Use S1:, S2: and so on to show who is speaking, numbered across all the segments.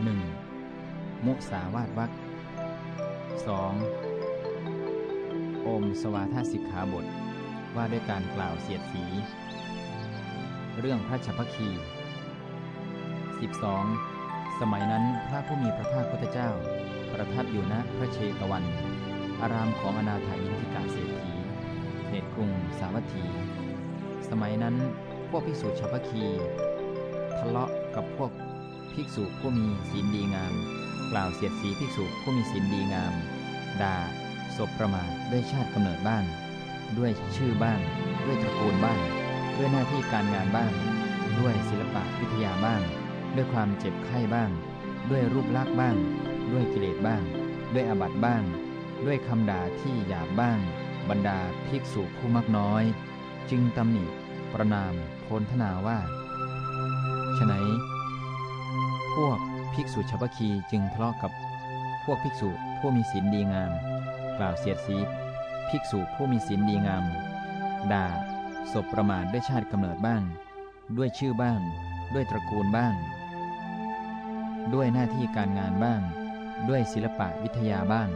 S1: 1. มุสาวาทวัก 2. โอมสวาทาสิกขาบท ว่าด้วยการกล่าวเสียดสี เรื่องพระชัพคี 12. สมัยนั้นพระผู้มีพระภาคพุทธเจ้า ประทับอยู่ณพระเชตวัน อารามของอนาถายินทิกาเศรษฐีเขตกรุงสาวัตถี สมัยนั้นพวกภิกษุชาวพคี ทะเลาะกับพวก ภิกษุผู้มีศีลดีงาม กล่าวเสียดสีภิกษุผู้มีศีลดีงาม ด่าศพประมาทด้วยชาติกำเนิดบ้าง ด้วยชื่อบ้าง ด้วยตระกูลบ้าง ด้วยหน้าที่การงานบ้าง ด้วยศิลปะวิทยาบ้าง ด้วยความเจ็บไข้บ้าง ด้วยรูปลักษณ์บ้าง ด้วยกิเลสบ้าง ด้วยอาบัติบ้าง ด้วยคำด่าที่หยาบบ้าง บรรดาภิกษุผู้มักน้อย จึงตำหนิประนามโพลธนาว่าฉะไหน วกภิกษุชาวคีจึงทะเลาะกับพวกภิกษุผู้มีศีลดีงาม กล่าวเสียดสีภิกษุผู้มีศีลดีงาม ด่าศพประมาทด้วยชาติกำเนิดบ้าง ด้วยชื่อบ้าง ด้วยตระกูลบ้าง ด้วยหน้าที่การงานบ้าง ด้วยศิลปะวิทยาบ้าง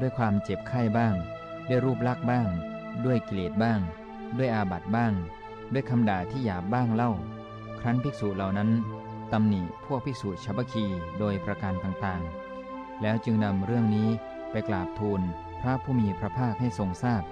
S1: ด้วยความเจ็บไข้บ้าง ด้วยรูปลักษณ์บ้าง ด้วยกิเลสบ้าง ด้วยอาบัติบ้าง ด้วยคำด่าที่หยาบบ้างเล่า ครั้นภิกษุเหล่านั้น ตำหนิพวกภิกษุชาวพคีโดยประการต่างๆ แล้วจึงนำเรื่องนี้ไปกราบทูลพระผู้มีพระภาคให้ทรงทราบ